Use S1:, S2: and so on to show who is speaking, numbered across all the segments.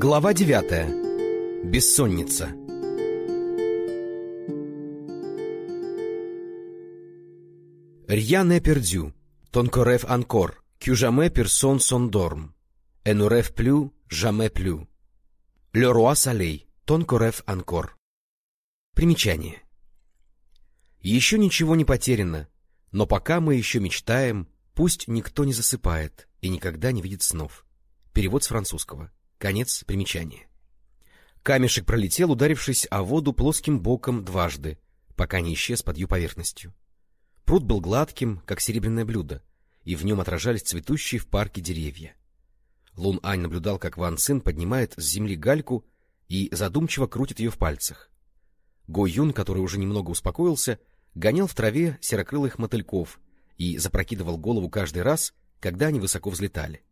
S1: Глава девятая. Бессонница. Рья не пердю, тонкорев анкор, кюжаме персон сон дорм, энурев плю, жаме плю. Ле руа салей, тонкорев анкор. Примечание. Еще ничего не потеряно, но пока мы еще мечтаем, пусть никто не засыпает и никогда не видит снов. Перевод с французского. Конец примечания. Камешек пролетел, ударившись о воду плоским боком дважды, пока не исчез под ее поверхностью. Пруд был гладким, как серебряное блюдо, и в нем отражались цветущие в парке деревья. Лун Ань наблюдал, как Ван Цин поднимает с земли гальку и задумчиво крутит ее в пальцах. Го Юн, который уже немного успокоился, гонял в траве серокрылых мотыльков и запрокидывал голову каждый раз, когда они высоко взлетали.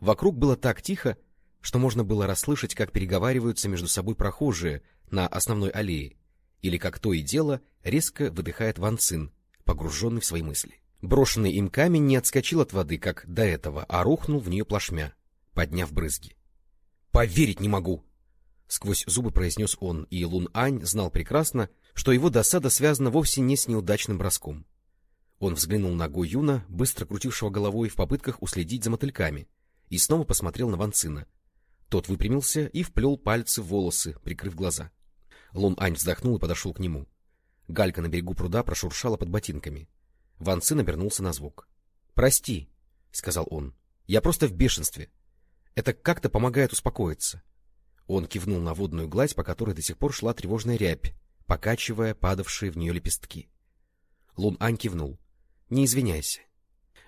S1: Вокруг было так тихо, что можно было расслышать, как переговариваются между собой прохожие на основной аллее, или как то и дело резко выдыхает Ван Цин, погруженный в свои мысли. Брошенный им камень не отскочил от воды, как до этого, а рухнул в нее плашмя, подняв брызги. — Поверить не могу! — сквозь зубы произнес он, и Лун Ань знал прекрасно, что его досада связана вовсе не с неудачным броском. Он взглянул на Го Юна, быстро крутившего головой в попытках уследить за мотыльками, и снова посмотрел на Ван Цина. Тот выпрямился и вплел пальцы в волосы, прикрыв глаза. Лун Ань вздохнул и подошел к нему. Галька на берегу пруда прошуршала под ботинками. Ван Цин обернулся на звук. — Прости, — сказал он, — я просто в бешенстве. Это как-то помогает успокоиться. Он кивнул на водную гладь, по которой до сих пор шла тревожная рябь, покачивая падавшие в нее лепестки. Лун Ань кивнул. — Не извиняйся.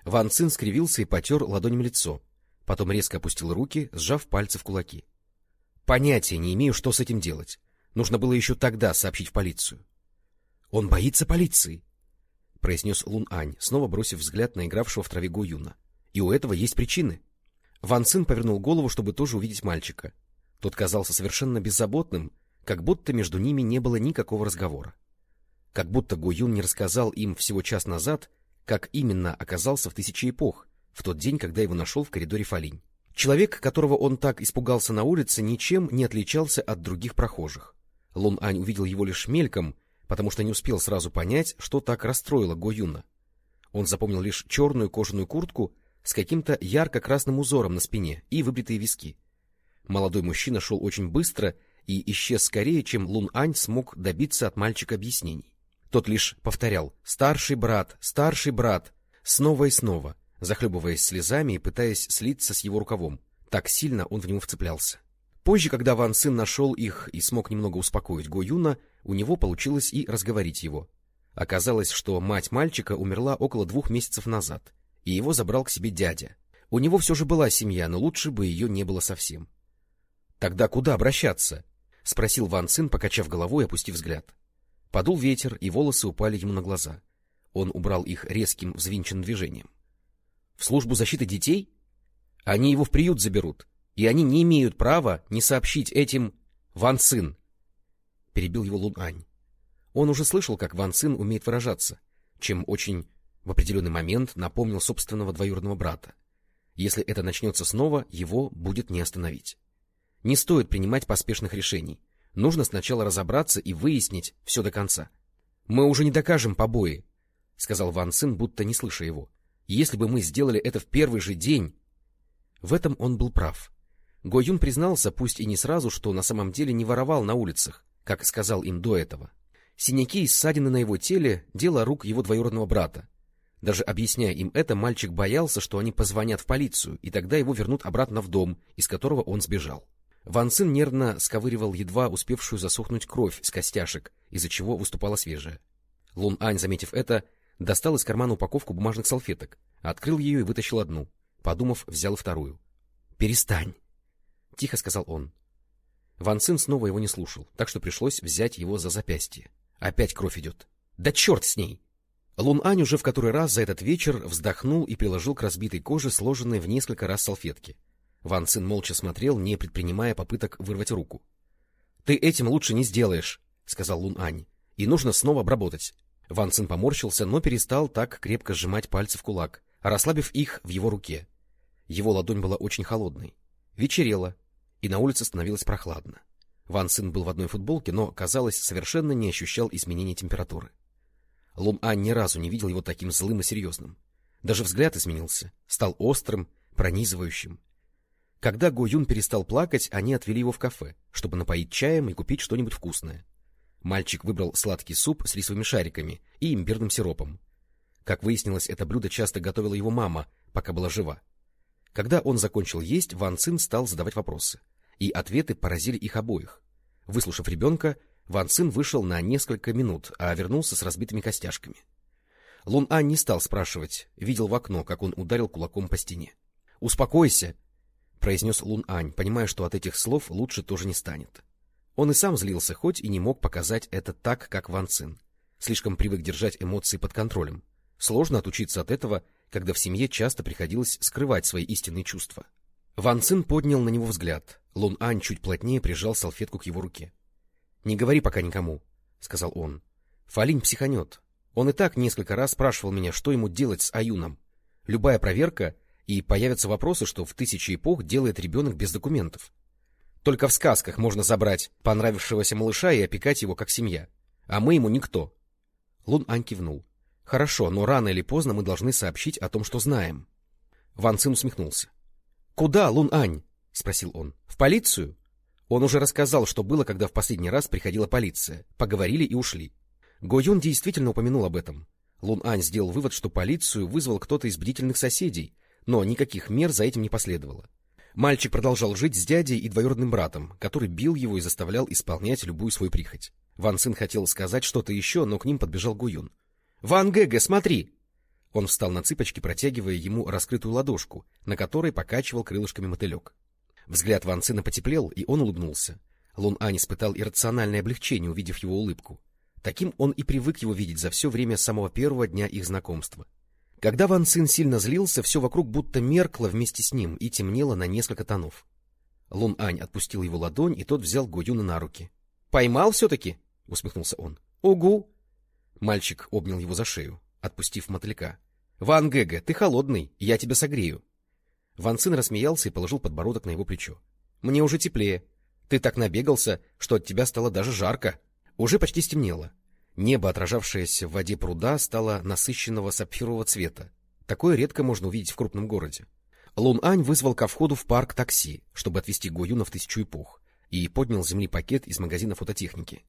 S1: Ван Цин скривился и потер ладонями лицо, потом резко опустил руки, сжав пальцы в кулаки. — Понятия не имею, что с этим делать. Нужно было еще тогда сообщить в полицию. — Он боится полиции, — произнес Лун Ань, снова бросив взгляд на игравшего в траве Го Юна. — И у этого есть причины. Ван Цин повернул голову, чтобы тоже увидеть мальчика. Тот казался совершенно беззаботным, как будто между ними не было никакого разговора. Как будто Го Юн не рассказал им всего час назад, как именно оказался в тысячи эпох, в тот день, когда его нашел в коридоре Фалинь. Человек, которого он так испугался на улице, ничем не отличался от других прохожих. Лун Ань увидел его лишь мельком, потому что не успел сразу понять, что так расстроило Го Юна. Он запомнил лишь черную кожаную куртку с каким-то ярко-красным узором на спине и выбритые виски. Молодой мужчина шел очень быстро и исчез скорее, чем Лун Ань смог добиться от мальчика объяснений. Тот лишь повторял «старший брат, старший брат» снова и снова, захлебываясь слезами и пытаясь слиться с его рукавом. Так сильно он в него вцеплялся. Позже, когда Ван Сын нашел их и смог немного успокоить Го Юна, у него получилось и разговорить его. Оказалось, что мать мальчика умерла около двух месяцев назад, и его забрал к себе дядя. У него все же была семья, но лучше бы ее не было совсем. — Тогда куда обращаться? — спросил Ван Цин, покачав головой и опустив взгляд. Подул ветер, и волосы упали ему на глаза. Он убрал их резким взвинченным движением. — В службу защиты детей? Они его в приют заберут, и они не имеют права не сообщить этим... Ван Цин! — перебил его Лун Ань. Он уже слышал, как Ван Цин умеет выражаться, чем очень в определенный момент напомнил собственного двоюродного брата. Если это начнется снова, его будет не остановить. Не стоит принимать поспешных решений. Нужно сначала разобраться и выяснить все до конца. — Мы уже не докажем побои, — сказал Ван Цин, будто не слыша его. — Если бы мы сделали это в первый же день... В этом он был прав. Го признался, пусть и не сразу, что на самом деле не воровал на улицах, как сказал им до этого. Синяки и ссадины на его теле — дело рук его двоюродного брата. Даже объясняя им это, мальчик боялся, что они позвонят в полицию, и тогда его вернут обратно в дом, из которого он сбежал. Ван Цин нервно сковыривал едва успевшую засохнуть кровь с костяшек, из-за чего выступала свежая. Лун Ань, заметив это, достал из кармана упаковку бумажных салфеток, открыл ее и вытащил одну. Подумав, взял вторую. — Перестань! — тихо сказал он. Ван Цин снова его не слушал, так что пришлось взять его за запястье. Опять кровь идет. Да черт с ней! Лун Ань уже в который раз за этот вечер вздохнул и приложил к разбитой коже сложенные в несколько раз салфетки. Ван Цин молча смотрел, не предпринимая попыток вырвать руку. — Ты этим лучше не сделаешь, — сказал Лун Ань, — и нужно снова обработать. Ван Цин поморщился, но перестал так крепко сжимать пальцы в кулак, расслабив их в его руке. Его ладонь была очень холодной. Вечерело, и на улице становилось прохладно. Ван Цин был в одной футболке, но, казалось, совершенно не ощущал изменения температуры. Лун Ань ни разу не видел его таким злым и серьезным. Даже взгляд изменился, стал острым, пронизывающим. Когда Го Юн перестал плакать, они отвели его в кафе, чтобы напоить чаем и купить что-нибудь вкусное. Мальчик выбрал сладкий суп с рисовыми шариками и имбирным сиропом. Как выяснилось, это блюдо часто готовила его мама, пока была жива. Когда он закончил есть, Ван Цин стал задавать вопросы и ответы поразили их обоих. Выслушав ребенка, Ван Цин вышел на несколько минут, а вернулся с разбитыми костяшками. Лун Ань не стал спрашивать, видел в окно, как он ударил кулаком по стене. — Успокойся! — произнес Лун Ань, понимая, что от этих слов лучше тоже не станет. Он и сам злился, хоть и не мог показать это так, как Ван Цин. Слишком привык держать эмоции под контролем. Сложно отучиться от этого, когда в семье часто приходилось скрывать свои истинные чувства. Ван Цин поднял на него взгляд. Лун Ань чуть плотнее прижал салфетку к его руке. — Не говори пока никому, — сказал он. — Фалинь психанет. Он и так несколько раз спрашивал меня, что ему делать с Аюном. Любая проверка, и появятся вопросы, что в тысячи эпох делает ребенок без документов. Только в сказках можно забрать понравившегося малыша и опекать его как семья. А мы ему никто. Лун Ань кивнул. — Хорошо, но рано или поздно мы должны сообщить о том, что знаем. Ван Цин усмехнулся. — Куда, Лун Ань? — спросил он. — В полицию? Он уже рассказал, что было, когда в последний раз приходила полиция. Поговорили и ушли. Го Юн действительно упомянул об этом. Лун Ань сделал вывод, что полицию вызвал кто-то из бдительных соседей, но никаких мер за этим не последовало. Мальчик продолжал жить с дядей и двоюродным братом, который бил его и заставлял исполнять любую свою прихоть. Ван Цин хотел сказать что-то еще, но к ним подбежал Гуюн. — Ван Гэгэ, смотри! Он встал на цыпочки, протягивая ему раскрытую ладошку, на которой покачивал крылышками мотылек. Взгляд Ван Цина потеплел, и он улыбнулся. Лун Ань испытал иррациональное облегчение, увидев его улыбку. Таким он и привык его видеть за все время самого первого дня их знакомства. Когда Ван Цин сильно злился, все вокруг будто меркло вместе с ним и темнело на несколько тонов. Лун Ань отпустил его ладонь, и тот взял Го Юна на руки. — Поймал все-таки? — усмехнулся он. — Угу! Мальчик обнял его за шею отпустив мотылька. — Ван Гэгэ, ты холодный, я тебя согрею. Ван Цин рассмеялся и положил подбородок на его плечо. — Мне уже теплее. Ты так набегался, что от тебя стало даже жарко. Уже почти стемнело. Небо, отражавшееся в воде пруда, стало насыщенного сапфирового цвета. Такое редко можно увидеть в крупном городе. Лун Ань вызвал ко входу в парк такси, чтобы отвезти Го Юна в тысячу эпох, и поднял с земли пакет из магазина фототехники.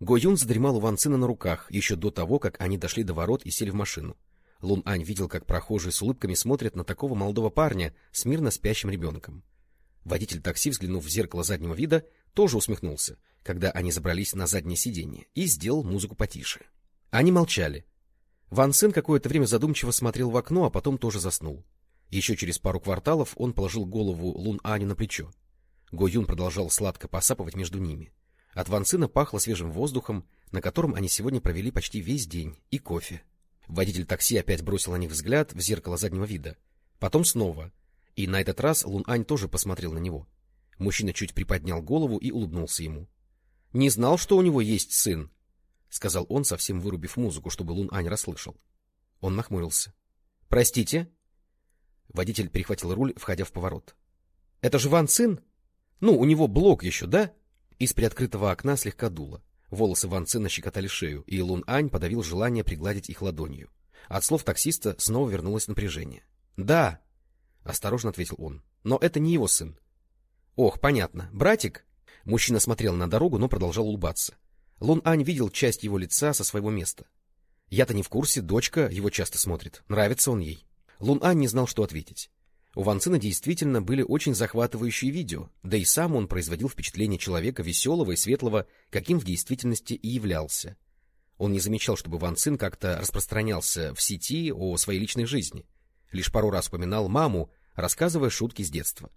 S1: Го Юн задремал у Ван Цина на руках еще до того, как они дошли до ворот и сели в машину. Лун Ань видел, как прохожие с улыбками смотрят на такого молодого парня с мирно спящим ребенком. Водитель такси, взглянув в зеркало заднего вида, тоже усмехнулся, когда они забрались на заднее сиденье, и сделал музыку потише. Они молчали. Ван Цин какое-то время задумчиво смотрел в окно, а потом тоже заснул. Еще через пару кварталов он положил голову Лун Аню на плечо. Го Юн продолжал сладко посапывать между ними. От Ван Цина пахло свежим воздухом, на котором они сегодня провели почти весь день, и кофе. Водитель такси опять бросил на них взгляд в зеркало заднего вида. Потом снова. И на этот раз Лун Ань тоже посмотрел на него. Мужчина чуть приподнял голову и улыбнулся ему. — Не знал, что у него есть сын, — сказал он, совсем вырубив музыку, чтобы Лун Ань расслышал. Он нахмурился. — Простите? Водитель перехватил руль, входя в поворот. — Это же Ван Цин? Ну, у него блок еще, да? — из приоткрытого окна слегка дуло. Волосы Ван Цина щекотали шею, и Лун Ань подавил желание пригладить их ладонью. От слов таксиста снова вернулось напряжение. — Да, — осторожно ответил он, — но это не его сын. — Ох, понятно. Братик? Мужчина смотрел на дорогу, но продолжал улыбаться. Лун Ань видел часть его лица со своего места. Я-то не в курсе, дочка его часто смотрит. Нравится он ей. Лун Ань не знал, что ответить. У Ван Цина действительно были очень захватывающие видео, да и сам он производил впечатление человека веселого и светлого, каким в действительности и являлся. Он не замечал, чтобы Ван Цин как-то распространялся в сети о своей личной жизни. Лишь пару раз упоминал маму, рассказывая шутки с детства.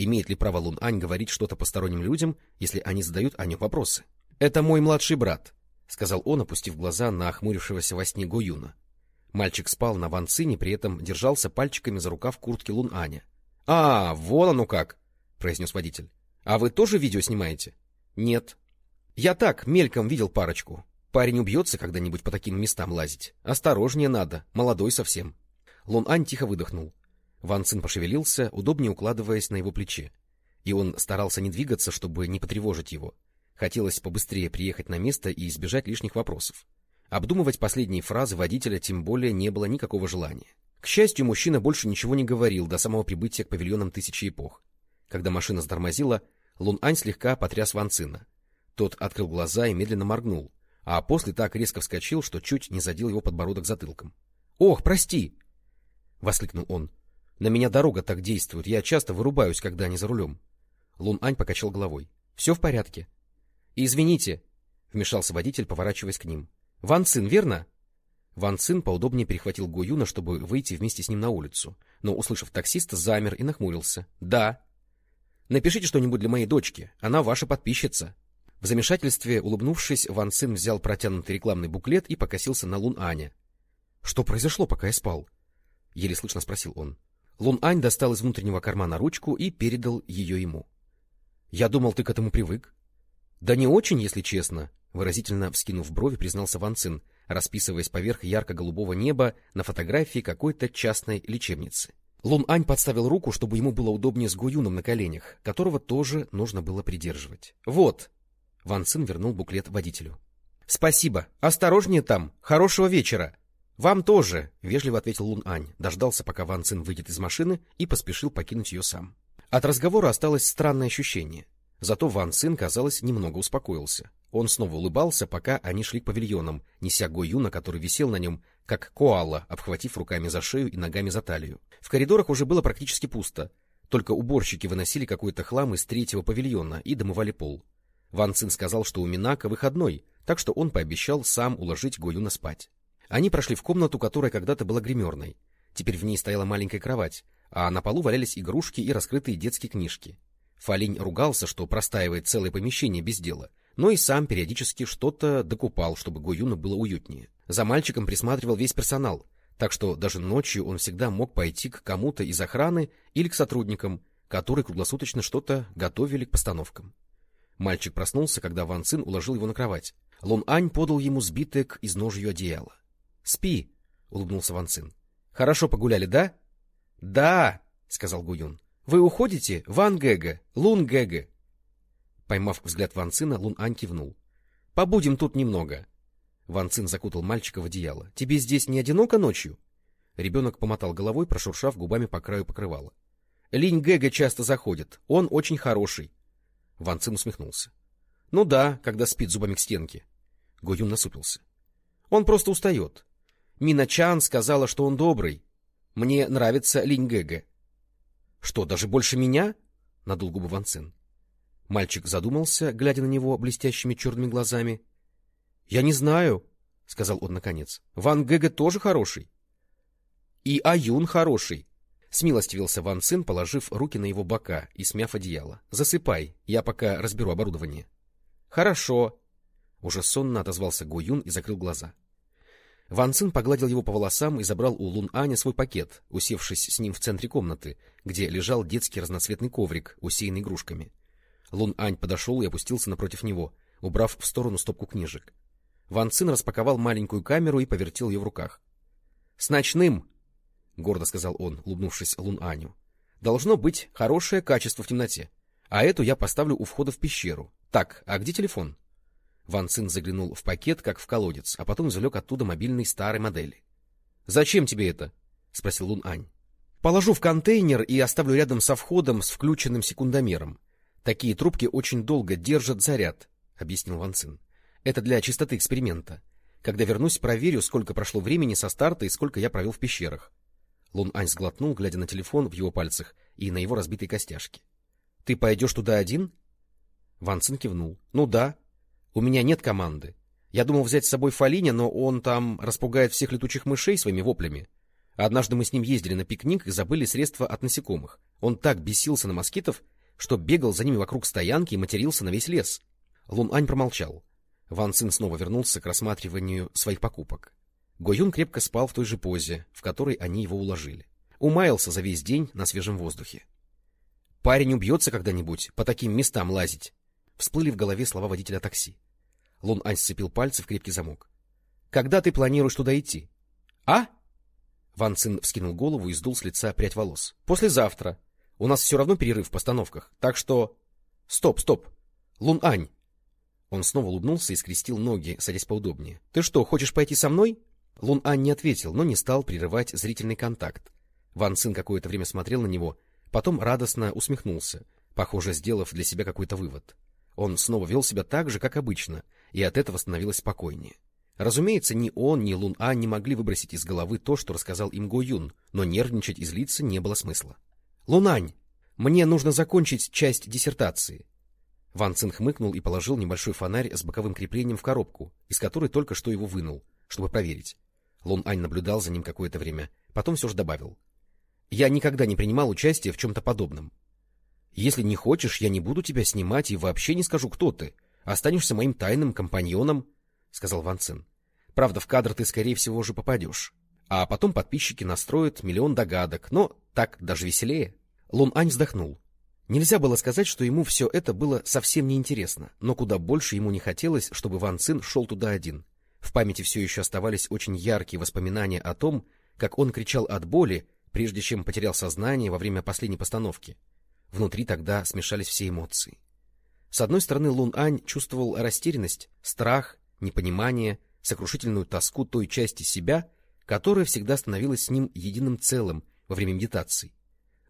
S1: Имеет ли право Лун Ань говорить что-то посторонним людям, если они задают о нем вопросы? — Это мой младший брат, — сказал он, опустив глаза на охмурившегося во сне Го Юна. Мальчик спал на ванцине, при этом держался пальчиками за рукав куртки Лун Аня. — А, вон оно как! — произнес водитель. — А вы тоже видео снимаете? — Нет. — Я так, мельком видел парочку. Парень убьется когда-нибудь по таким местам лазить. Осторожнее надо, молодой совсем. Лун Ань тихо выдохнул. Ван Цин пошевелился, удобнее укладываясь на его плече. и он старался не двигаться, чтобы не потревожить его. Хотелось побыстрее приехать на место и избежать лишних вопросов. Обдумывать последние фразы водителя тем более не было никакого желания. К счастью, мужчина больше ничего не говорил до самого прибытия к павильонам тысячи эпох. Когда машина затормозила, Лун Ань слегка потряс Ван Цина. Тот открыл глаза и медленно моргнул, а после так резко вскочил, что чуть не задел его подбородок затылком. — Ох, прости! — воскликнул он. — На меня дорога так действует, я часто вырубаюсь, когда не за рулем. Лун Ань покачал головой. — Все в порядке. — Извините, — вмешался водитель, поворачиваясь к ним. — Ван Цин, верно? Ван Цин поудобнее перехватил Го Юна, чтобы выйти вместе с ним на улицу, но, услышав таксиста, замер и нахмурился. — Да. — Напишите что-нибудь для моей дочки, она ваша подписчица. В замешательстве, улыбнувшись, Ван Цин взял протянутый рекламный буклет и покосился на Лун Аня. — Что произошло, пока я спал? — еле слышно спросил он. Лун Ань достал из внутреннего кармана ручку и передал ее ему. — Я думал, ты к этому привык. — Да не очень, если честно, — выразительно вскинув брови, признался Ван Цин, расписываясь поверх ярко-голубого неба на фотографии какой-то частной лечебницы. Лун Ань подставил руку, чтобы ему было удобнее с Гуюном на коленях, которого тоже нужно было придерживать. — Вот! — Ван Цин вернул буклет водителю. — Спасибо. Осторожнее там. Хорошего вечера. — Вам тоже, — вежливо ответил Лун Ань, дождался, пока Ван Цин выйдет из машины и поспешил покинуть ее сам. От разговора осталось странное ощущение. Зато Ван Цин, казалось, немного успокоился. Он снова улыбался, пока они шли к павильонам, неся Го Юна, который висел на нем, как коала, обхватив руками за шею и ногами за талию. В коридорах уже было практически пусто. Только уборщики выносили какой-то хлам из третьего павильона и домывали пол. Ван Цин сказал, что у Минака выходной, так что он пообещал сам уложить Го Юна спать. Они прошли в комнату, которая когда-то была гримерной. Теперь в ней стояла маленькая кровать, а на полу валялись игрушки и раскрытые детские книжки. Фалинь ругался, что простаивает целое помещение без дела, но и сам периодически что-то докупал, чтобы Гуюну было уютнее. За мальчиком присматривал весь персонал, так что даже ночью он всегда мог пойти к кому-то из охраны или к сотрудникам, которые круглосуточно что-то готовили к постановкам. Мальчик проснулся, когда Ван Цин уложил его на кровать. Лун Ань подал ему сбитое к изножью одеяла. — Спи, — улыбнулся Ван Цин. — Хорошо погуляли, да? — Да, — сказал Гуюн. — Вы уходите? Ван Гэга, Лун Гэга. Поймав взгляд Ван Цина, Лун Ань кивнул. — Побудем тут немного. Ван Цин закутал мальчика в одеяло. — Тебе здесь не одиноко ночью? Ребенок помотал головой, прошуршав губами по краю покрывала. — Линь Гэга часто заходит. Он очень хороший. Ван Цин усмехнулся. — Ну да, когда спит зубами к стенке. Го Юн насупился. — Он просто устает. Мина Чан сказала, что он добрый. Мне нравится Линь Гэга. — Что, даже больше меня? — надул губы Ван Цин. Мальчик задумался, глядя на него блестящими черными глазами. — Я не знаю, — сказал он наконец. — Ван Гэга тоже хороший. — И Аюн хороший. Смилостивился Ван Цин, положив руки на его бока и смяв одеяло. — Засыпай, я пока разберу оборудование. — Хорошо. Уже сонно отозвался Го Юн и закрыл глаза. Ван Цин погладил его по волосам и забрал у Лун Аня свой пакет, усевшись с ним в центре комнаты, где лежал детский разноцветный коврик, усеянный игрушками. Лун Ань подошел и опустился напротив него, убрав в сторону стопку книжек. Ван Цин распаковал маленькую камеру и повертел ее в руках. — С ночным! — гордо сказал он, улыбнувшись Лун Аню. — Должно быть хорошее качество в темноте. А эту я поставлю у входа в пещеру. Так, а где телефон? Ван Цин заглянул в пакет, как в колодец, а потом извлек оттуда мобильный старой модели. — Зачем тебе это? — спросил Лун Ань. — Положу в контейнер и оставлю рядом со входом с включенным секундомером. Такие трубки очень долго держат заряд, — объяснил Ван Цин. — Это для чистоты эксперимента. Когда вернусь, проверю, сколько прошло времени со старта и сколько я провел в пещерах. Лун Ань сглотнул, глядя на телефон в его пальцах и на его разбитые костяшки. — Ты пойдешь туда один? Ван Цин кивнул. — Ну да. У меня нет команды. Я думал взять с собой Фалиня, но он там распугает всех летучих мышей своими воплями. Однажды мы с ним ездили на пикник и забыли средства от насекомых. Он так бесился на москитов, что бегал за ними вокруг стоянки и матерился на весь лес. Лун Ань промолчал. Ван Цин снова вернулся к рассматриванию своих покупок. Го Юн крепко спал в той же позе, в которой они его уложили. Умаялся за весь день на свежем воздухе. «Парень убьется когда-нибудь по таким местам лазить!» Всплыли в голове слова водителя такси. Лун Ань сцепил пальцы в крепкий замок. «Когда ты планируешь туда идти?» «А?» Ван Цин вскинул голову и сдул с лица прядь волос. «Послезавтра. У нас все равно перерыв в постановках, так что... Стоп, стоп! Лун-Ань! Он снова улыбнулся и скрестил ноги, садясь поудобнее. — Ты что, хочешь пойти со мной? Лун-Ань не ответил, но не стал прерывать зрительный контакт. Ван Цин какое-то время смотрел на него, потом радостно усмехнулся, похоже, сделав для себя какой-то вывод. Он снова вел себя так же, как обычно, и от этого становилось спокойнее. Разумеется, ни он, ни Лун А не могли выбросить из головы то, что рассказал им Го Юн, но нервничать и злиться не было смысла. — Лунань, мне нужно закончить часть диссертации. Ван Цин хмыкнул и положил небольшой фонарь с боковым креплением в коробку, из которой только что его вынул, чтобы проверить. Лун Ань наблюдал за ним какое-то время, потом все же добавил. — Я никогда не принимал участие в чем-то подобном. Если не хочешь, я не буду тебя снимать и вообще не скажу, кто ты. Останешься моим тайным компаньоном, — сказал Ван Цин. — Правда, в кадр ты, скорее всего, уже попадешь. А потом подписчики настроят миллион догадок, но так даже веселее. Лун Ань вздохнул. Нельзя было сказать, что ему все это было совсем неинтересно, но куда больше ему не хотелось, чтобы Ван Цин шел туда один. В памяти все еще оставались очень яркие воспоминания о том, как он кричал от боли, прежде чем потерял сознание во время последней постановки. Внутри тогда смешались все эмоции. С одной стороны, Лун Ань чувствовал растерянность, страх, непонимание, сокрушительную тоску той части себя, которая всегда становилась с ним единым целым во время медитаций.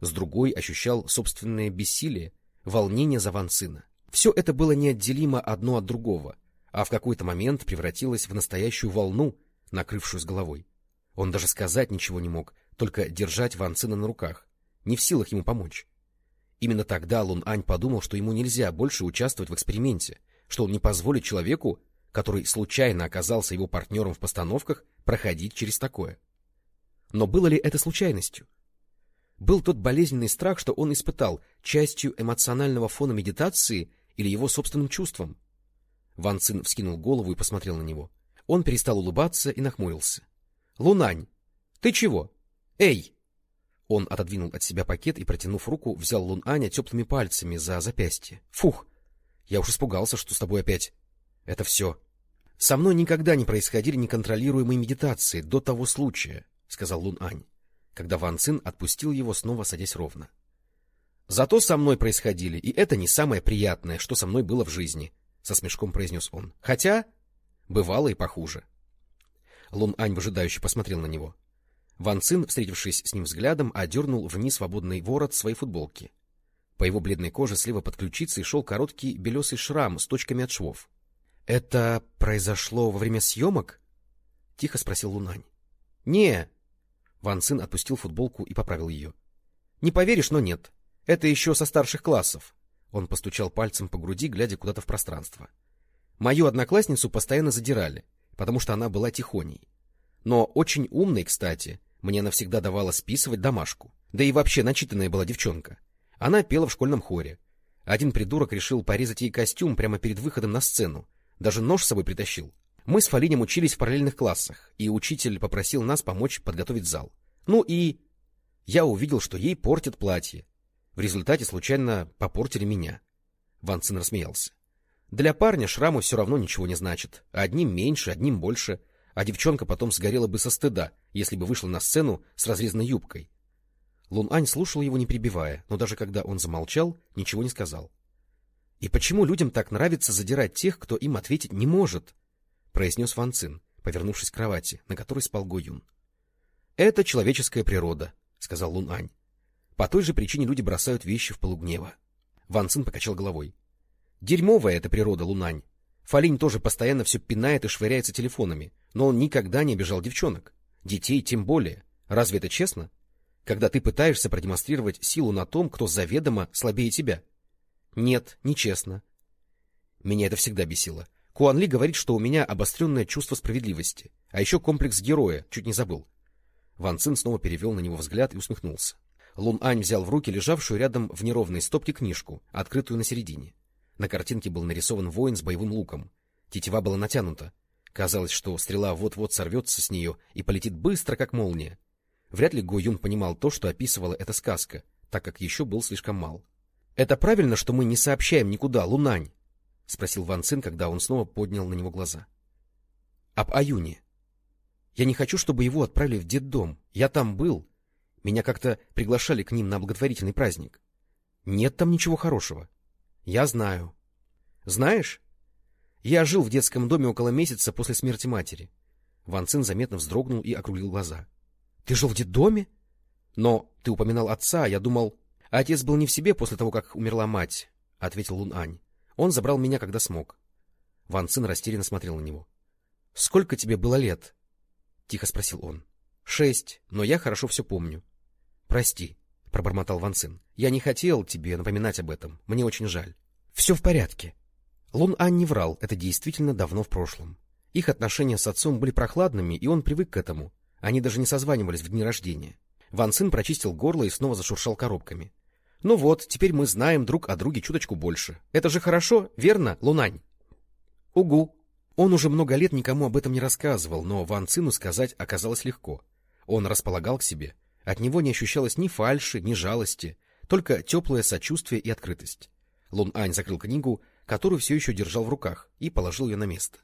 S1: С другой ощущал собственное бессилие, волнение за Ван Сына. Все это было неотделимо одно от другого, а в какой-то момент превратилось в настоящую волну, накрывшую с головой. Он даже сказать ничего не мог, только держать Ван Цина на руках, не в силах ему помочь. Именно тогда Лун Ань подумал, что ему нельзя больше участвовать в эксперименте, что он не позволит человеку, который случайно оказался его партнером в постановках, проходить через такое. Но было ли это случайностью? Был тот болезненный страх, что он испытал, частью эмоционального фона медитации или его собственным чувством? Ван Цин вскинул голову и посмотрел на него. Он перестал улыбаться и нахмурился. — Лунань, ты чего? Эй! Он отодвинул от себя пакет и, протянув руку, взял Лун Аня теплыми пальцами за запястье. — Фух! Я уж испугался, что с тобой опять... Это все. — Со мной никогда не происходили неконтролируемые медитации до того случая, — сказал Лун Ань, когда Ван Цин отпустил его, снова садясь ровно. — Зато со мной происходили, и это не самое приятное, что со мной было в жизни, — со смешком произнес он. — Хотя бывало и похуже. Лун Ань выжидающе посмотрел на него. — Ван Цин, встретившись с ним взглядом, одернул вниз свободный ворот своей футболки. По его бледной коже слева под ключицей шел короткий белесый шрам с точками от швов. — Это произошло во время съемок? — тихо спросил Лунань. — Не. Ван Цин отпустил футболку и поправил ее. — Не поверишь, но нет. Это еще со старших классов. Он постучал пальцем по груди, глядя куда-то в пространство. Мою одноклассницу постоянно задирали, потому что она была тихоней. Но очень умной, кстати, мне навсегда давала списывать домашку. Да и вообще начитанная была девчонка. Она пела в школьном хоре. Один придурок решил порезать ей костюм прямо перед выходом на сцену. Даже нож с собой притащил. Мы с Фалинем учились в параллельных классах, и учитель попросил нас помочь подготовить зал. Ну и... Я увидел, что ей портят платье. В результате случайно попортили меня. Ван Цин рассмеялся. Для парня шраму все равно ничего не значит. Одним меньше, одним больше а девчонка потом сгорела бы со стыда, если бы вышла на сцену с разрезанной юбкой. Лун Ань слушал его, не прибивая, но даже когда он замолчал, ничего не сказал. — И почему людям так нравится задирать тех, кто им ответить не может? — произнес Ван Цин, повернувшись к кровати, на которой спал Го Юн. — Это человеческая природа, — сказал Лун Ань. — По той же причине люди бросают вещи в полугнева. Ван Цин покачал головой. — Дерьмовая эта природа, Лунань. Фалинь тоже постоянно все пинает и швыряется телефонами, но он никогда не обижал девчонок. Детей тем более. Разве это честно? Когда ты пытаешься продемонстрировать силу на том, кто заведомо слабее тебя. Нет, нечестно. Меня это всегда бесило. Куан Ли говорит, что у меня обостренное чувство справедливости, а еще комплекс героя, чуть не забыл. Ван Цин снова перевел на него взгляд и усмехнулся. Лун Ань взял в руки лежавшую рядом в неровной стопке книжку, открытую на середине. На картинке был нарисован воин с боевым луком. Тетива была натянута. Казалось, что стрела вот-вот сорвется с нее и полетит быстро, как молния. Вряд ли Го Юн понимал то, что описывала эта сказка, так как еще был слишком мал. — Это правильно, что мы не сообщаем никуда, Лунань? — спросил Ван Цин, когда он снова поднял на него глаза. — Об Аюне. Я не хочу, чтобы его отправили в детдом. Я там был. Меня как-то приглашали к ним на благотворительный праздник. — Нет там ничего хорошего. — Я знаю. — Знаешь, я жил в детском доме около месяца после смерти матери. Ван Цин заметно вздрогнул и округлил глаза. — Ты жил в детдоме? — Но ты упоминал отца, я думал... — Отец был не в себе после того, как умерла мать, — ответил Лун Ань. — Он забрал меня, когда смог. Ван Цин растерянно смотрел на него. — Сколько тебе было лет? — тихо спросил он. — Шесть, но я хорошо все помню. — Прости, — пробормотал Ван Цин. — Я не хотел тебе напоминать об этом. Мне очень жаль. — Все в порядке. Лун Ань не врал, это действительно давно в прошлом. Их отношения с отцом были прохладными, и он привык к этому. Они даже не созванивались в дни рождения. Ван Цин прочистил горло и снова зашуршал коробками. — Ну вот, теперь мы знаем друг о друге чуточку больше. Это же хорошо, верно, Лунань? — Угу. Он уже много лет никому об этом не рассказывал, но Ван Цину сказать оказалось легко. Он располагал к себе. От него не ощущалось ни фальши, ни жалости, только теплое сочувствие и открытость. Лун Ань закрыл книгу, которую все еще держал в руках, и положил ее на место.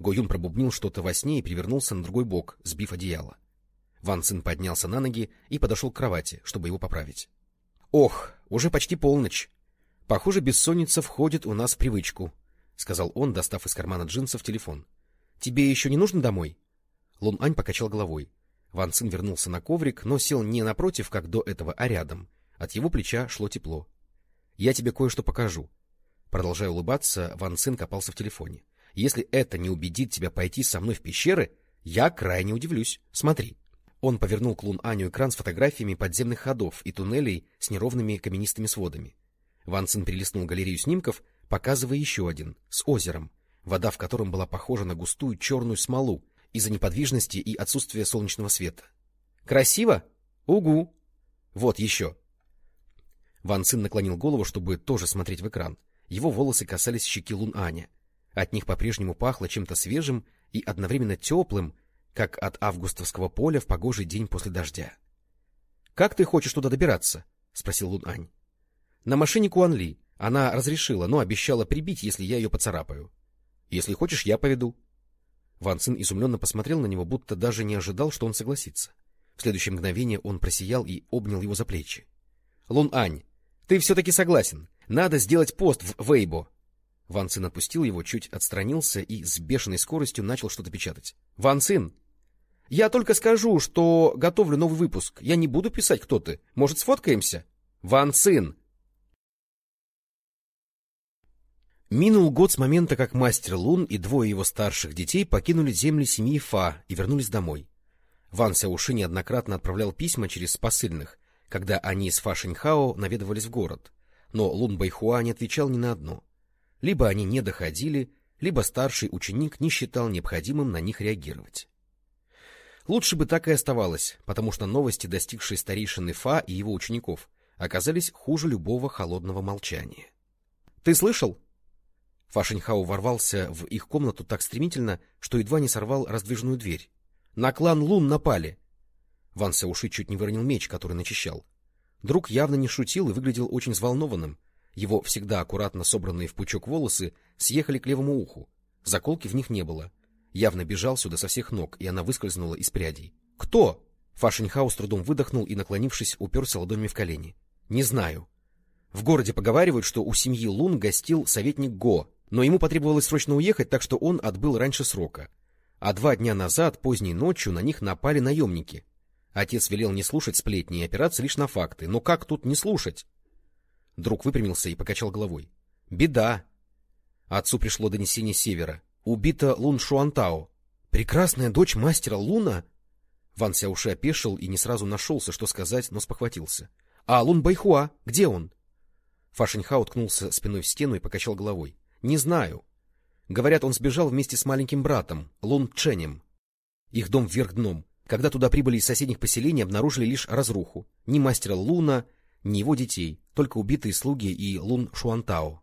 S1: Го Юн пробубнил что-то во сне и перевернулся на другой бок, сбив одеяло. Ван Цин поднялся на ноги и подошел к кровати, чтобы его поправить. — Ох, уже почти полночь. Похоже, бессонница входит у нас в привычку, — сказал он, достав из кармана джинсов телефон. — Тебе еще не нужно домой? Лун Ань покачал головой. Ван Цин вернулся на коврик, но сел не напротив, как до этого, а рядом. От его плеча шло тепло. — Я тебе кое-что покажу. Продолжая улыбаться, Ван Цин копался в телефоне. — Если это не убедит тебя пойти со мной в пещеры, я крайне удивлюсь. Смотри. Он повернул к Лун Аню экран с фотографиями подземных ходов и туннелей с неровными каменистыми сводами. Ван Цин перелистнул галерею снимков, показывая еще один, с озером, вода в котором была похожа на густую черную смолу из-за неподвижности и отсутствия солнечного света. — Красиво? Угу! Вот еще. Ван Цин наклонил голову, чтобы тоже смотреть в экран. Его волосы касались щеки Лун Аня. От них по-прежнему пахло чем-то свежим и одновременно теплым, как от августовского поля в погожий день после дождя. — Как ты хочешь туда добираться? — спросил Лун Ань. — На машине Куанли. Она разрешила, но обещала прибить, если я ее поцарапаю. — Если хочешь, я поведу. Ван Цин изумленно посмотрел на него, будто даже не ожидал, что он согласится. В следующее мгновение он просиял и обнял его за плечи. — Лун Ань, ты все-таки согласен. Надо сделать пост в Вейбо. Ван Цин отпустил его, чуть отстранился и с бешеной скоростью начал что-то печатать. — Ван Цин, я только скажу, что готовлю новый выпуск. Я не буду писать, кто ты. Может, сфоткаемся? Ван Цин. Минул год с момента, как мастер Лун и двое его старших детей покинули земли семьи Фа и вернулись домой. Ван Сяуши неоднократно отправлял письма через посыльных, когда они с Фа Шиньхао наведывались в город, но Лун Байхуа не отвечал ни на одно. Либо они не доходили, либо старший ученик не считал необходимым на них реагировать. Лучше бы так и оставалось, потому что новости, достигшие старейшины Фа и его учеников, оказались хуже любого холодного молчания. — Ты слышал? Фа Шиньхао ворвался в их комнату так стремительно, что едва не сорвал раздвижную дверь. — На клан Лун напали! Ван Сяуши чуть не выронил меч, который начищал. Друг явно не шутил и выглядел очень взволнованным. Его всегда аккуратно собранные в пучок волосы съехали к левому уху. Заколки в них не было — явно бежал сюда со всех ног, и она выскользнула из прядей. — Кто? Фашеньхау с трудом выдохнул и, наклонившись, уперся ладонями в колени. — Не знаю. В городе поговаривают, что у семьи Лун гостил советник Го, но ему потребовалось срочно уехать, так что он отбыл раньше срока. А два дня назад, поздней ночью, на них напали наемники. Отец велел не слушать сплетни и опираться лишь на факты. Но как тут не слушать? Друг выпрямился и покачал головой. — Беда. Отцу пришло донесение севера. Убита Лун Шуантао. Прекрасная дочь мастера Луна? Ван Сяуши опешил и не сразу нашелся, что сказать, но спохватился. — А Лун Байхуа? Где он? Фашеньха уткнулся спиной в стену и покачал головой. — Не знаю. Говорят, он сбежал вместе с маленьким братом, Лун Ченем. Их дом вверх дном. Когда туда прибыли из соседних поселений, обнаружили лишь разруху. Ни мастера Луна, ни его детей, только убитые слуги и Лун Шуантао.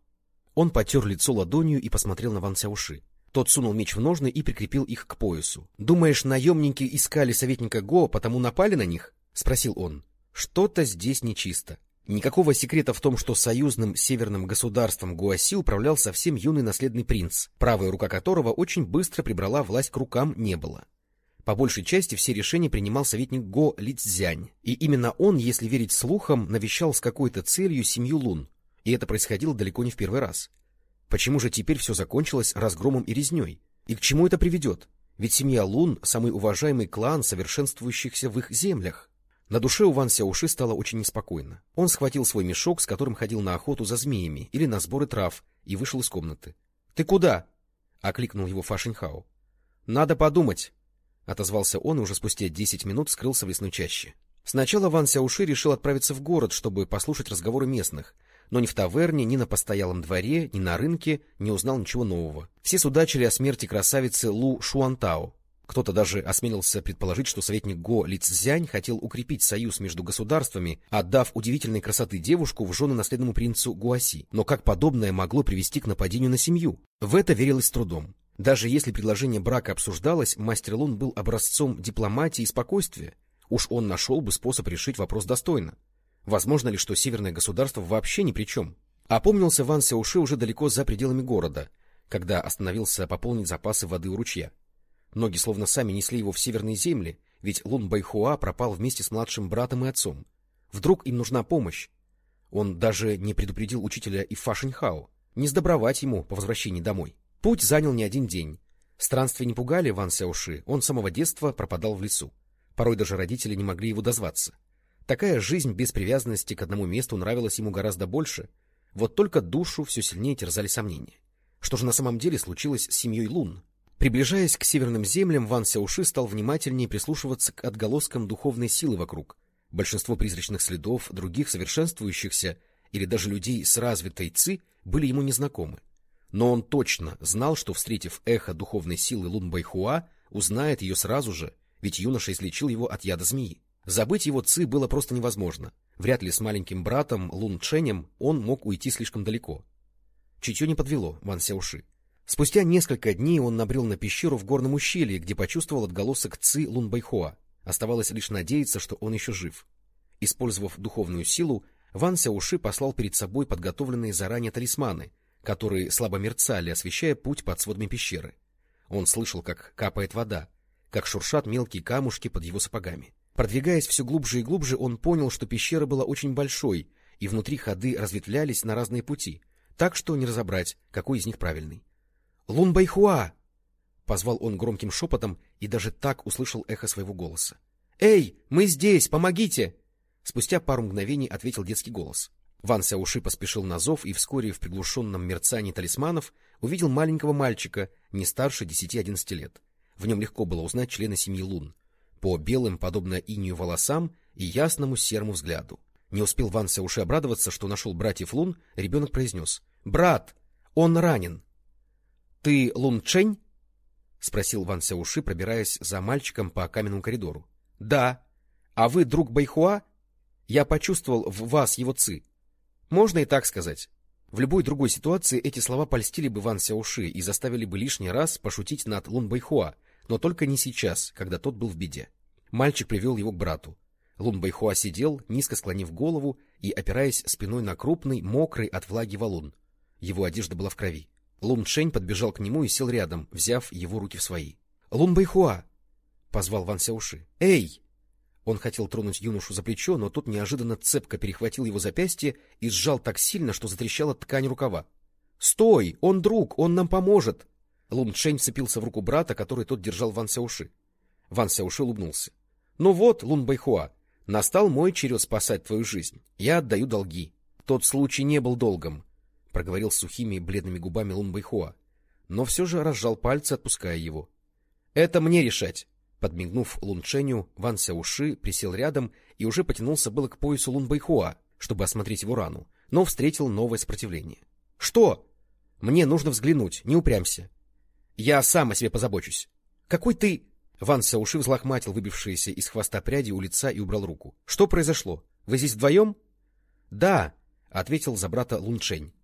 S1: Он потер лицо ладонью и посмотрел на Ван Сяуши. Тот сунул меч в ножны и прикрепил их к поясу. — Думаешь, наемники искали советника Го, потому напали на них? — спросил он. — Что-то здесь нечисто. Никакого секрета в том, что союзным северным государством Гуаси управлял совсем юный наследный принц, правая рука которого очень быстро прибрала власть к рукам, не было. По большей части все решения принимал советник Го Лицзянь, и именно он, если верить слухам, навещал с какой-то целью семью Лун, и это происходило далеко не в первый раз. Почему же теперь все закончилось разгромом и резней? И к чему это приведет? Ведь семья Лун — самый уважаемый клан, совершенствующихся в их землях. На душе у Ван Сяуши стало очень неспокойно. Он схватил свой мешок, с которым ходил на охоту за змеями или на сборы трав, и вышел из комнаты. — Ты куда? — окликнул его Фашинхао. — Надо подумать, — отозвался он и уже спустя десять минут скрылся в лесной чаще. Сначала Ван Сяуши решил отправиться в город, чтобы послушать разговоры местных, но ни в таверне, ни на постоялом дворе, ни на рынке не узнал ничего нового. Все судачили о смерти красавицы Лу Шуантао. Кто-то даже осмелился предположить, что советник Го Лицзянь хотел укрепить союз между государствами, отдав удивительной красоты девушку в жены наследному принцу Гуаси. Но как подобное могло привести к нападению на семью? В это верилось с трудом. Даже если предложение брака обсуждалось, мастер Лун был образцом дипломатии и спокойствия. Уж он нашел бы способ решить вопрос достойно. Возможно ли, что северное государство вообще ни при чем? Опомнился Ван Сяуши уже далеко за пределами города, когда остановился пополнить запасы воды у ручья. Ноги словно сами несли его в северные земли, ведь Лун Байхуа пропал вместе с младшим братом и отцом. Вдруг им нужна помощь? Он даже не предупредил учителя и Фашиньхао, не сдобровать ему по возвращении домой. Путь занял не один день. Странствия не пугали Ван Сяоши, он с самого детства пропадал в лесу. Порой даже родители не могли его дозваться. Такая жизнь без привязанности к одному месту нравилась ему гораздо больше. Вот только душу все сильнее терзали сомнения. Что же на самом деле случилось с семьей Лун? Приближаясь к северным землям, Ван Сяуши стал внимательнее прислушиваться к отголоскам духовной силы вокруг. Большинство призрачных следов других совершенствующихся или даже людей с развитой ци были ему незнакомы. Но он точно знал, что, встретив эхо духовной силы Лун Байхуа, узнает ее сразу же, ведь юноша излечил его от яда змеи. Забыть его Ци было просто невозможно. Вряд ли с маленьким братом Лун Ченем он мог уйти слишком далеко. Чутье не подвело Ван Сяуши. Спустя несколько дней он набрел на пещеру в горном ущелье, где почувствовал отголосок Ци Лун Байхуа. Оставалось лишь надеяться, что он еще жив. Использовав духовную силу, Ван Сяуши послал перед собой подготовленные заранее талисманы, которые слабо мерцали, освещая путь под сводами пещеры. Он слышал, как капает вода, как шуршат мелкие камушки под его сапогами. Продвигаясь все глубже и глубже, он понял, что пещера была очень большой, и внутри ходы разветвлялись на разные пути, так что не разобрать, какой из них правильный. «Лун Байхуа!» — позвал он громким шепотом и даже так услышал эхо своего голоса. «Эй, мы здесь, помогите!» Спустя пару мгновений ответил детский голос. Ван Сяуши поспешил на зов и вскоре в приглушенном мерцании талисманов увидел маленького мальчика, не старше десяти-одиннадцати лет. В нем легко было узнать члена семьи Лун по белым, подобно инию волосам и ясному серому взгляду. Не успел Ван Сяуши обрадоваться, что нашел братьев Лун, ребенок произнес. — Брат, он ранен. — Ты Лун Чень? — спросил Ван Сяуши, пробираясь за мальчиком по каменному коридору. — Да. А вы друг Байхуа? Я почувствовал в вас его ци. Можно и так сказать. В любой другой ситуации эти слова польстили бы Ван Сяуши и заставили бы лишний раз пошутить над Лун Байхуа, но только не сейчас, когда тот был в беде. Мальчик привел его к брату. Лун Байхуа сидел, низко склонив голову и опираясь спиной на крупный, мокрый от влаги валун. Его одежда была в крови. Лун Шень подбежал к нему и сел рядом, взяв его руки в свои. — Лун Байхуа! — позвал Ван Сяуши. — Эй! Он хотел тронуть юношу за плечо, но тот неожиданно цепко перехватил его запястье и сжал так сильно, что затрещала ткань рукава. — Стой! Он друг! Он нам поможет! Лун Чэнь вцепился в руку брата, который тот держал Ван Сяуши. Ван Сяуши улыбнулся. — Ну вот, Лун Байхуа, настал мой черед спасать твою жизнь. Я отдаю долги. Тот случай не был долгом, — проговорил сухими бледными губами Лун Байхуа, но все же разжал пальцы, отпуская его. — Это мне решать. Подмигнув Лун Чэню, Ван Сяуши присел рядом и уже потянулся было к поясу Лун Байхуа, чтобы осмотреть его рану, но встретил новое сопротивление. — Что? Мне нужно взглянуть, не упрямься. Я сам о себе позабочусь. Какой ты... Ван Сяуши взлохматил выбившиеся из хвоста пряди у лица и убрал руку. — Что произошло? Вы здесь вдвоем? — Да, — ответил за брата Лунчень. —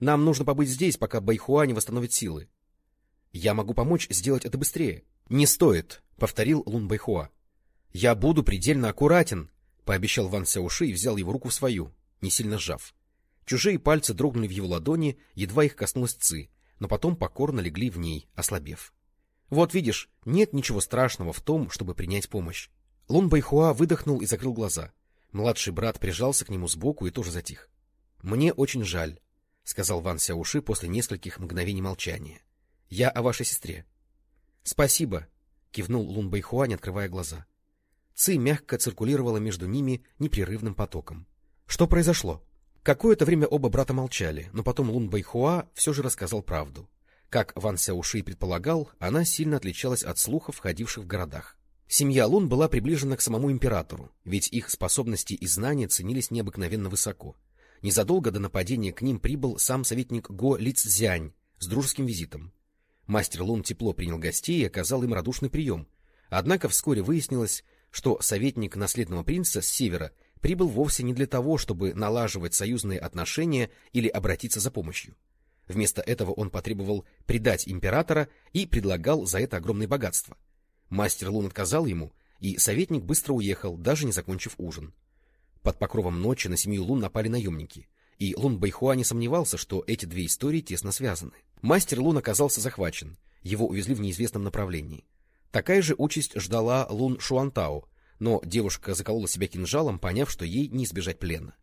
S1: Нам нужно побыть здесь, пока Байхуа не восстановит силы. — Я могу помочь сделать это быстрее. — Не стоит, — повторил Лун Байхуа. — Я буду предельно аккуратен, — пообещал Ван Сяуши и взял его руку в свою, не сильно сжав. Чужие пальцы дрогнули в его ладони, едва их коснулась Ци, но потом покорно легли в ней, ослабев. Вот видишь, нет ничего страшного в том, чтобы принять помощь. Лун Байхуа выдохнул и закрыл глаза. Младший брат прижался к нему сбоку и тоже затих. — Мне очень жаль, — сказал Ван Сяуши после нескольких мгновений молчания. — Я о вашей сестре. — Спасибо, — кивнул Лун Байхуа, не открывая глаза. Ци мягко циркулировала между ними непрерывным потоком. — Что произошло? Какое-то время оба брата молчали, но потом Лун Байхуа все же рассказал правду. Как Ван Сяуши предполагал, она сильно отличалась от слухов, ходивших в городах. Семья Лун была приближена к самому императору, ведь их способности и знания ценились необыкновенно высоко. Незадолго до нападения к ним прибыл сам советник Го Лицзянь с дружеским визитом. Мастер Лун тепло принял гостей и оказал им радушный прием. Однако вскоре выяснилось, что советник наследного принца с севера прибыл вовсе не для того, чтобы налаживать союзные отношения или обратиться за помощью. Вместо этого он потребовал предать императора и предлагал за это огромное богатство. Мастер Лун отказал ему, и советник быстро уехал, даже не закончив ужин. Под покровом ночи на семью Лун напали наемники, и Лун Байхуа не сомневался, что эти две истории тесно связаны. Мастер Лун оказался захвачен, его увезли в неизвестном направлении. Такая же участь ждала Лун Шуантао, но девушка заколола себя кинжалом, поняв, что ей не избежать плена.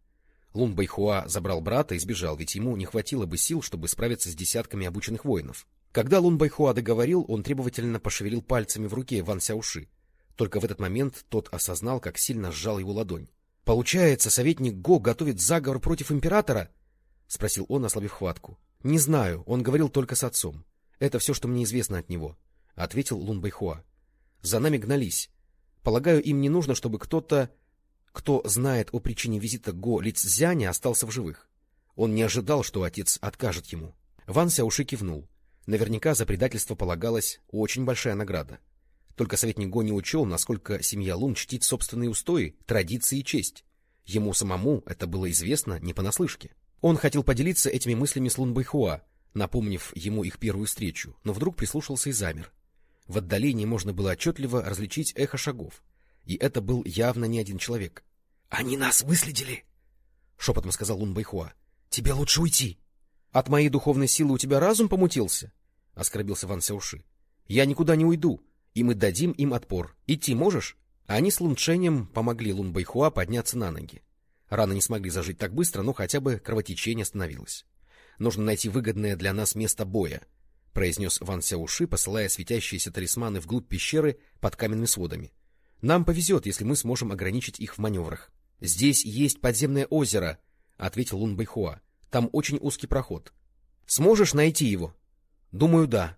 S1: Лун Байхуа забрал брата и сбежал, ведь ему не хватило бы сил, чтобы справиться с десятками обученных воинов. Когда Лун Байхуа договорил, он требовательно пошевелил пальцами в руке Ван Сяуши. Только в этот момент тот осознал, как сильно сжал его ладонь. — Получается, советник Го готовит заговор против императора? — спросил он, ослабив хватку. — Не знаю, он говорил только с отцом. Это все, что мне известно от него, — ответил Лун Байхуа. — За нами гнались. Полагаю, им не нужно, чтобы кто-то кто знает о причине визита Го Лицзяня, остался в живых. Он не ожидал, что отец откажет ему. Ван Сяуши кивнул. Наверняка за предательство полагалась очень большая награда. Только советник Го не учел, насколько семья Лун чтит собственные устои, традиции и честь. Ему самому это было известно не понаслышке. Он хотел поделиться этими мыслями с Лун Байхуа, напомнив ему их первую встречу, но вдруг прислушался и замер. В отдалении можно было отчетливо различить эхо шагов — и это был явно не один человек. — Они нас выследили! — шепотом сказал Лун Байхуа. — Тебе лучше уйти. — От моей духовной силы у тебя разум помутился? — оскорбился Ван Сяуши. — Я никуда не уйду, и мы дадим им отпор. Идти можешь? Они с Лунченем помогли Лун Байхуа подняться на ноги. Раны не смогли зажить так быстро, но хотя бы кровотечение остановилось. Нужно найти выгодное для нас место боя, — произнес Ван Сяуши, посылая светящиеся талисманы вглубь пещеры под каменными сводами. Нам повезет, если мы сможем ограничить их в маневрах. — Здесь есть подземное озеро, — ответил Лун Байхуа. — Там очень узкий проход. — Сможешь найти его? — Думаю, да.